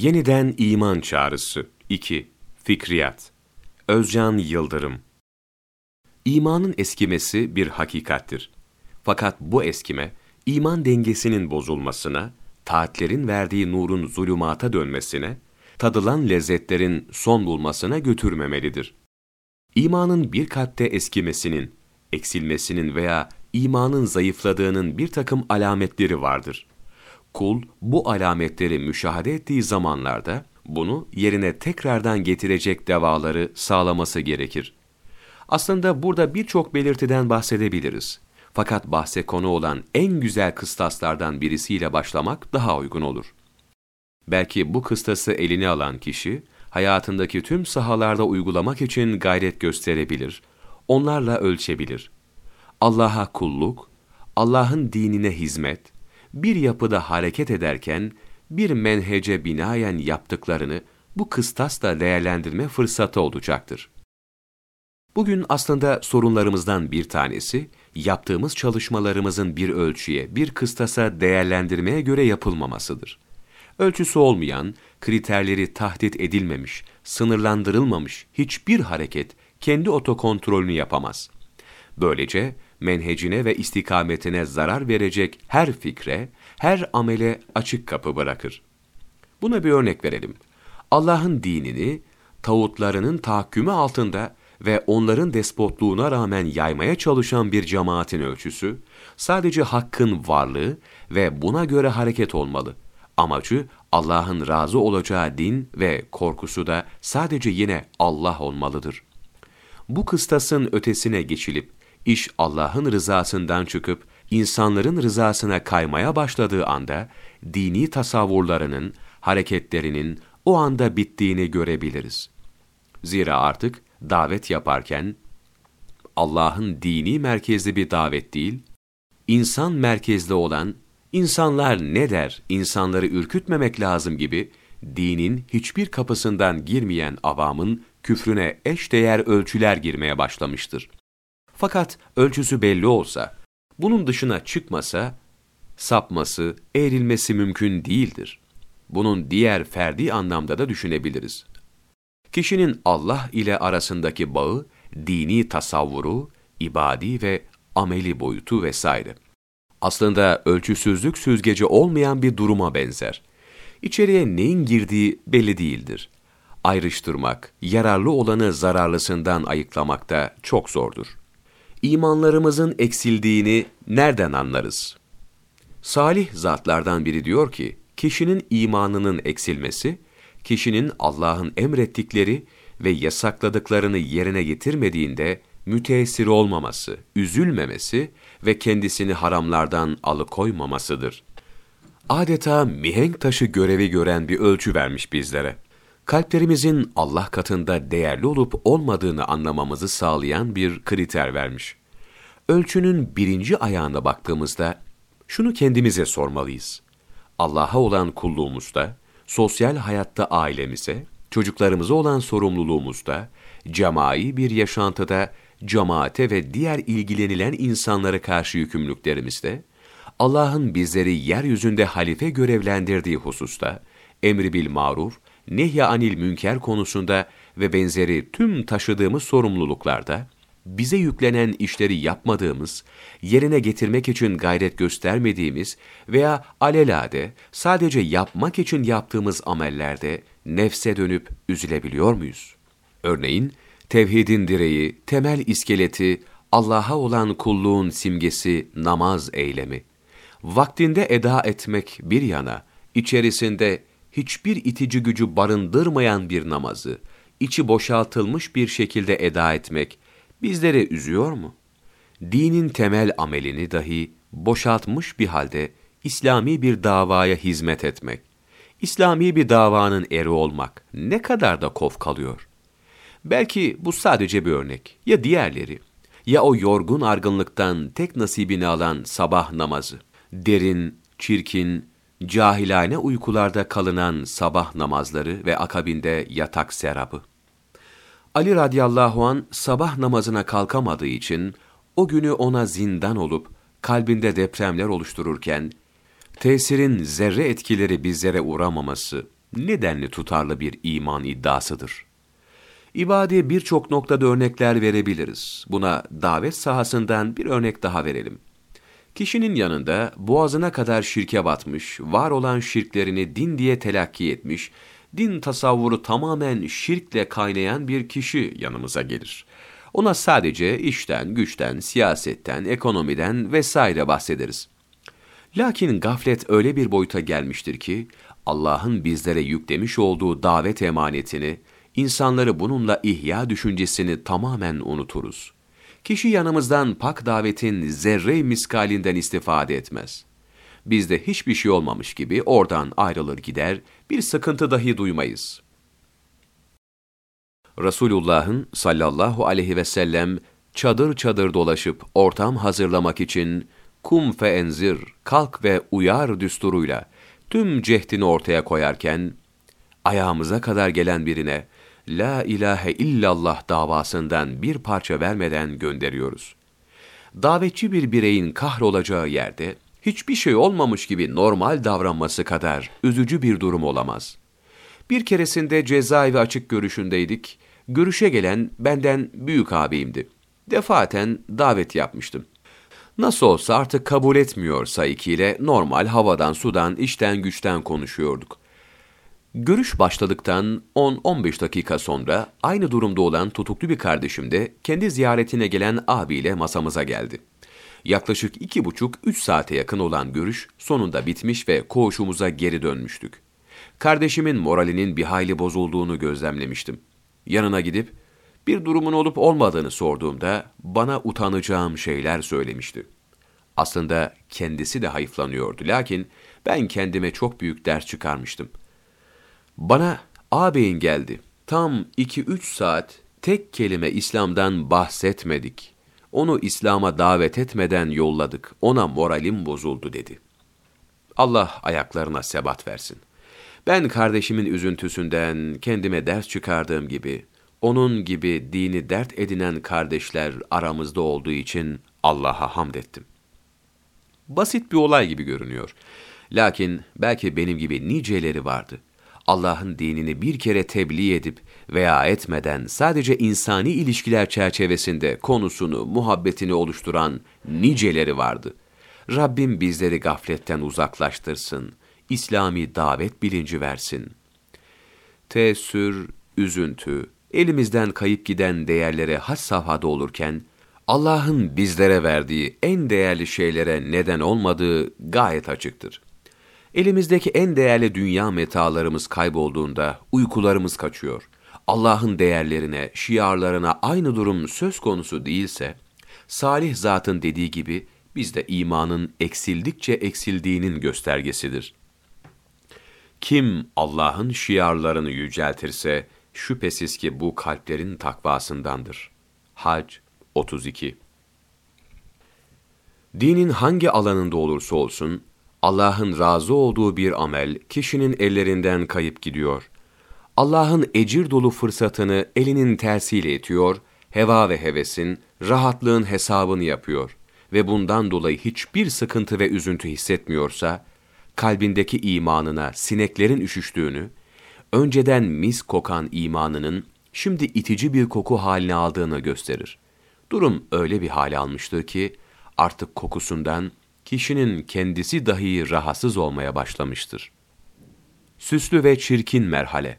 Yeniden iman çağrısı 2. Fikriyat Özcan Yıldırım İmanın eskimesi bir hakikattir. Fakat bu eskime, iman dengesinin bozulmasına, taatlerin verdiği nurun zulümata dönmesine, tadılan lezzetlerin son bulmasına götürmemelidir. İmanın bir katte eskimesinin, eksilmesinin veya imanın zayıfladığının bir takım alametleri vardır. Kul bu alametleri müşahede ettiği zamanlarda bunu yerine tekrardan getirecek devaları sağlaması gerekir. Aslında burada birçok belirtiden bahsedebiliriz. Fakat bahse konu olan en güzel kıstaslardan birisiyle başlamak daha uygun olur. Belki bu kıstası eline alan kişi, hayatındaki tüm sahalarda uygulamak için gayret gösterebilir, onlarla ölçebilir. Allah'a kulluk, Allah'ın dinine hizmet, bir yapıda hareket ederken bir menhece binayen yaptıklarını bu kıstasla değerlendirme fırsatı olacaktır. Bugün aslında sorunlarımızdan bir tanesi, yaptığımız çalışmalarımızın bir ölçüye, bir kıstasa değerlendirmeye göre yapılmamasıdır. Ölçüsü olmayan, kriterleri tahdit edilmemiş, sınırlandırılmamış hiçbir hareket kendi otokontrolünü yapamaz. Böylece menhecine ve istikametine zarar verecek her fikre, her amele açık kapı bırakır. Buna bir örnek verelim. Allah'ın dinini, tağutlarının tahakkümü altında ve onların despotluğuna rağmen yaymaya çalışan bir cemaatin ölçüsü, sadece hakkın varlığı ve buna göre hareket olmalı. Amacı Allah'ın razı olacağı din ve korkusu da sadece yine Allah olmalıdır. Bu kıstasın ötesine geçilip, iş Allah'ın rızasından çıkıp, insanların rızasına kaymaya başladığı anda, dini tasavvurlarının, hareketlerinin o anda bittiğini görebiliriz. Zira artık davet yaparken, Allah'ın dini merkezli bir davet değil, insan merkezli olan, insanlar ne der, insanları ürkütmemek lazım gibi, dinin hiçbir kapısından girmeyen avamın küfrüne eşdeğer ölçüler girmeye başlamıştır. Fakat ölçüsü belli olsa, bunun dışına çıkmasa, sapması, eğrilmesi mümkün değildir. Bunun diğer ferdi anlamda da düşünebiliriz. Kişinin Allah ile arasındaki bağı, dini tasavvuru, ibadi ve ameli boyutu vesaire. Aslında ölçüsüzlük süzgeci olmayan bir duruma benzer. İçeriye neyin girdiği belli değildir. Ayrıştırmak, yararlı olanı zararlısından ayıklamak da çok zordur. İmanlarımızın eksildiğini nereden anlarız? Salih zatlardan biri diyor ki, kişinin imanının eksilmesi, kişinin Allah'ın emrettikleri ve yasakladıklarını yerine getirmediğinde müteessir olmaması, üzülmemesi ve kendisini haramlardan alıkoymamasıdır. Adeta mihenk taşı görevi gören bir ölçü vermiş bizlere. Kalplerimizin Allah katında değerli olup olmadığını anlamamızı sağlayan bir kriter vermiş. Ölçünün birinci ayağına baktığımızda şunu kendimize sormalıyız. Allah'a olan kulluğumuzda, sosyal hayatta ailemize, çocuklarımıza olan sorumluluğumuzda, cemai bir yaşantıda cemaate ve diğer ilgilenilen insanlara karşı yükümlülüklerimizde, Allah'ın bizleri yeryüzünde halife görevlendirdiği hususta, emri bil maruf, nehya anil münker konusunda ve benzeri tüm taşıdığımız sorumluluklarda, bize yüklenen işleri yapmadığımız, yerine getirmek için gayret göstermediğimiz veya alelade sadece yapmak için yaptığımız amellerde nefse dönüp üzülebiliyor muyuz? Örneğin, tevhidin direği, temel iskeleti, Allah'a olan kulluğun simgesi namaz eylemi. Vaktinde eda etmek bir yana, içerisinde hiçbir itici gücü barındırmayan bir namazı, içi boşaltılmış bir şekilde eda etmek, bizleri üzüyor mu? Dinin temel amelini dahi boşaltmış bir halde İslami bir davaya hizmet etmek, İslami bir davanın eri olmak ne kadar da kof kalıyor. Belki bu sadece bir örnek. Ya diğerleri? Ya o yorgun argınlıktan tek nasibini alan sabah namazı? Derin, çirkin, cahilane uykularda kalınan sabah namazları ve akabinde yatak serabı. Ali radıyallahu an sabah namazına kalkamadığı için o günü ona zindan olup kalbinde depremler oluştururken tesirin zerre etkileri bizlere uğramaması, nedenli tutarlı bir iman iddiasıdır. İbadeye birçok noktada örnekler verebiliriz. Buna davet sahasından bir örnek daha verelim. Kişinin yanında boğazına kadar şirke batmış, var olan şirklerini din diye telakki etmiş, din tasavvuru tamamen şirkle kaynayan bir kişi yanımıza gelir. Ona sadece işten, güçten, siyasetten, ekonomiden vesaire bahsederiz. Lakin gaflet öyle bir boyuta gelmiştir ki, Allah'ın bizlere yüklemiş olduğu davet emanetini, insanları bununla ihya düşüncesini tamamen unuturuz. Kişi yanımızdan pak davetin zerre miskalinden istifade etmez. Bizde hiçbir şey olmamış gibi oradan ayrılır gider, bir sıkıntı dahi duymayız. Resulullah'ın sallallahu aleyhi ve sellem çadır çadır dolaşıp ortam hazırlamak için kum fe enzir, kalk ve uyar düsturuyla tüm cehdini ortaya koyarken, ayağımıza kadar gelen birine, La ilahe illallah davasından bir parça vermeden gönderiyoruz. Davetçi bir bireyin kahrolacağı yerde, hiçbir şey olmamış gibi normal davranması kadar üzücü bir durum olamaz. Bir keresinde cezaevi açık görüşündeydik, görüşe gelen benden büyük abimdi. Defaten davet yapmıştım. Nasıl olsa artık kabul etmiyorsa ikiyle normal havadan sudan işten güçten konuşuyorduk. Görüş başladıktan 10-15 dakika sonra aynı durumda olan tutuklu bir kardeşim de kendi ziyaretine gelen abiyle masamıza geldi. Yaklaşık iki buçuk, üç saate yakın olan görüş sonunda bitmiş ve koğuşumuza geri dönmüştük. Kardeşimin moralinin bir hayli bozulduğunu gözlemlemiştim. Yanına gidip, bir durumun olup olmadığını sorduğumda bana utanacağım şeyler söylemişti. Aslında kendisi de hayıflanıyordu lakin ben kendime çok büyük ders çıkarmıştım. Bana ağabeyin geldi. Tam iki üç saat tek kelime İslam'dan bahsetmedik. Onu İslam'a davet etmeden yolladık. Ona moralim bozuldu dedi. Allah ayaklarına sebat versin. Ben kardeşimin üzüntüsünden kendime ders çıkardığım gibi, onun gibi dini dert edinen kardeşler aramızda olduğu için Allah'a hamd ettim. Basit bir olay gibi görünüyor. Lakin belki benim gibi niceleri vardı. Allah'ın dinini bir kere tebliğ edip veya etmeden sadece insani ilişkiler çerçevesinde konusunu, muhabbetini oluşturan niceleri vardı. Rabbim bizleri gafletten uzaklaştırsın, İslami davet bilinci versin. Teessür, üzüntü, elimizden kayıp giden değerlere has safhada olurken, Allah'ın bizlere verdiği en değerli şeylere neden olmadığı gayet açıktır. Elimizdeki en değerli dünya metalarımız kaybolduğunda uykularımız kaçıyor. Allah'ın değerlerine, şiarlarına aynı durum söz konusu değilse, salih zatın dediği gibi bizde imanın eksildikçe eksildiğinin göstergesidir. Kim Allah'ın şiarlarını yüceltirse, şüphesiz ki bu kalplerin takvasındandır. Hac 32 Dinin hangi alanında olursa olsun, Allah'ın razı olduğu bir amel kişinin ellerinden kayıp gidiyor. Allah'ın ecir dolu fırsatını elinin tersiyle itiyor, heva ve hevesin, rahatlığın hesabını yapıyor ve bundan dolayı hiçbir sıkıntı ve üzüntü hissetmiyorsa, kalbindeki imanına sineklerin üşüştüğünü, önceden mis kokan imanının şimdi itici bir koku haline aldığını gösterir. Durum öyle bir hale almıştır ki, artık kokusundan kişinin kendisi dahi rahatsız olmaya başlamıştır. Süslü ve çirkin merhale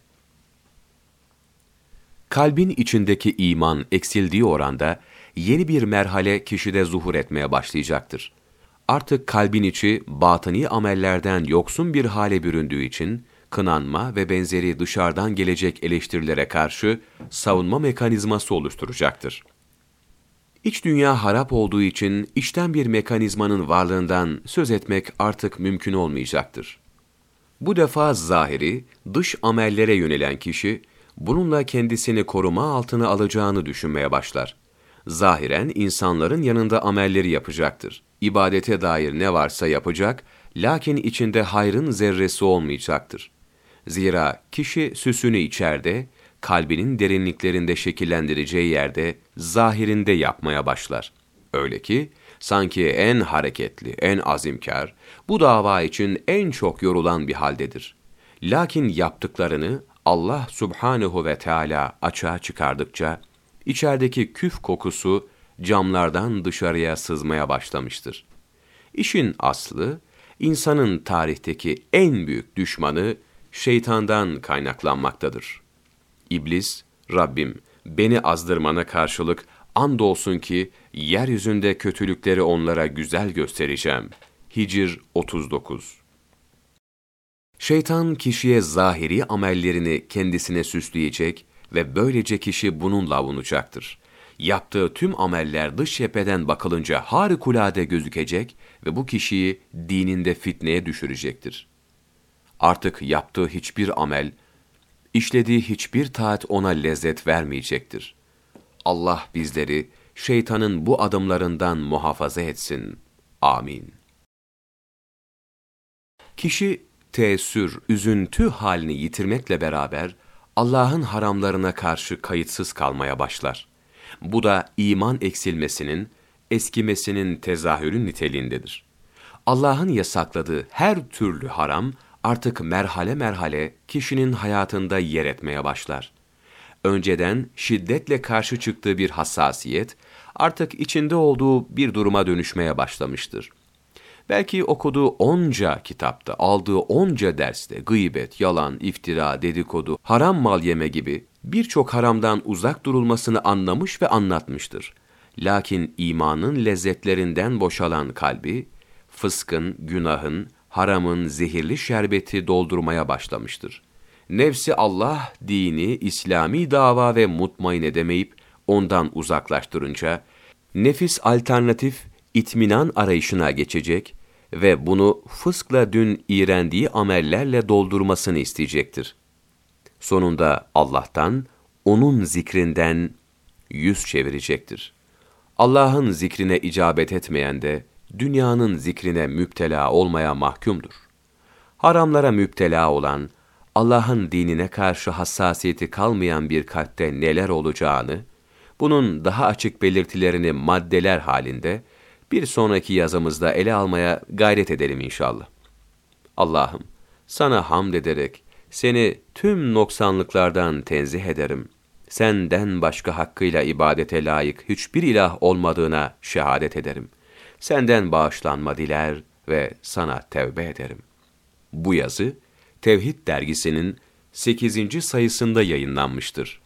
Kalbin içindeki iman eksildiği oranda yeni bir merhale kişide zuhur etmeye başlayacaktır. Artık kalbin içi batıni amellerden yoksun bir hale büründüğü için kınanma ve benzeri dışarıdan gelecek eleştirilere karşı savunma mekanizması oluşturacaktır. İç dünya harap olduğu için içten bir mekanizmanın varlığından söz etmek artık mümkün olmayacaktır. Bu defa zahiri, dış amellere yönelen kişi, bununla kendisini koruma altına alacağını düşünmeye başlar. Zahiren insanların yanında amelleri yapacaktır. İbadete dair ne varsa yapacak, lakin içinde hayrın zerresi olmayacaktır. Zira kişi süsünü içeride, kalbinin derinliklerinde şekillendireceği yerde zahirinde yapmaya başlar. Öyle ki sanki en hareketli, en azimkar, bu dava için en çok yorulan bir haldedir. Lakin yaptıklarını Allah subhanehu ve Teala açığa çıkardıkça, içerideki küf kokusu camlardan dışarıya sızmaya başlamıştır. İşin aslı, insanın tarihteki en büyük düşmanı şeytandan kaynaklanmaktadır. İblis, Rabbim beni azdırmana karşılık andolsun ki yeryüzünde kötülükleri onlara güzel göstereceğim. Hicr 39 Şeytan kişiye zahiri amellerini kendisine süsleyecek ve böylece kişi bununla avunacaktır. Yaptığı tüm ameller dış cepheden bakılınca harikulade gözükecek ve bu kişiyi dininde fitneye düşürecektir. Artık yaptığı hiçbir amel, işlediği hiçbir taat ona lezzet vermeyecektir. Allah bizleri şeytanın bu adımlarından muhafaza etsin. Amin. Kişi teessür, üzüntü halini yitirmekle beraber Allah'ın haramlarına karşı kayıtsız kalmaya başlar. Bu da iman eksilmesinin, eskimesinin tezahürü niteliğindedir. Allah'ın yasakladığı her türlü haram artık merhale merhale kişinin hayatında yer etmeye başlar. Önceden şiddetle karşı çıktığı bir hassasiyet artık içinde olduğu bir duruma dönüşmeye başlamıştır. Belki okuduğu onca kitapta, aldığı onca derste gıybet, yalan, iftira, dedikodu, haram mal yeme gibi birçok haramdan uzak durulmasını anlamış ve anlatmıştır. Lakin imanın lezzetlerinden boşalan kalbi, fıskın, günahın, haramın zehirli şerbeti doldurmaya başlamıştır. Nefsi Allah, dini, İslami dava ve mutmain edemeyip ondan uzaklaştırınca, nefis alternatif, itminan arayışına geçecek ve bunu fıskla dün iğrendiği amellerle doldurmasını isteyecektir. Sonunda Allah'tan, onun zikrinden yüz çevirecektir. Allah'ın zikrine icabet etmeyen de, dünyanın zikrine müptela olmaya mahkumdur. Haramlara müptela olan, Allah'ın dinine karşı hassasiyeti kalmayan bir kalpte neler olacağını, bunun daha açık belirtilerini maddeler halinde, bir sonraki yazımızda ele almaya gayret edelim inşallah. Allah'ım, sana hamd ederek, seni tüm noksanlıklardan tenzih ederim. Senden başka hakkıyla ibadete layık hiçbir ilah olmadığına şehadet ederim. Senden bağışlanma diler ve sana tevbe ederim. Bu yazı, Tevhid dergisinin 8. sayısında yayınlanmıştır.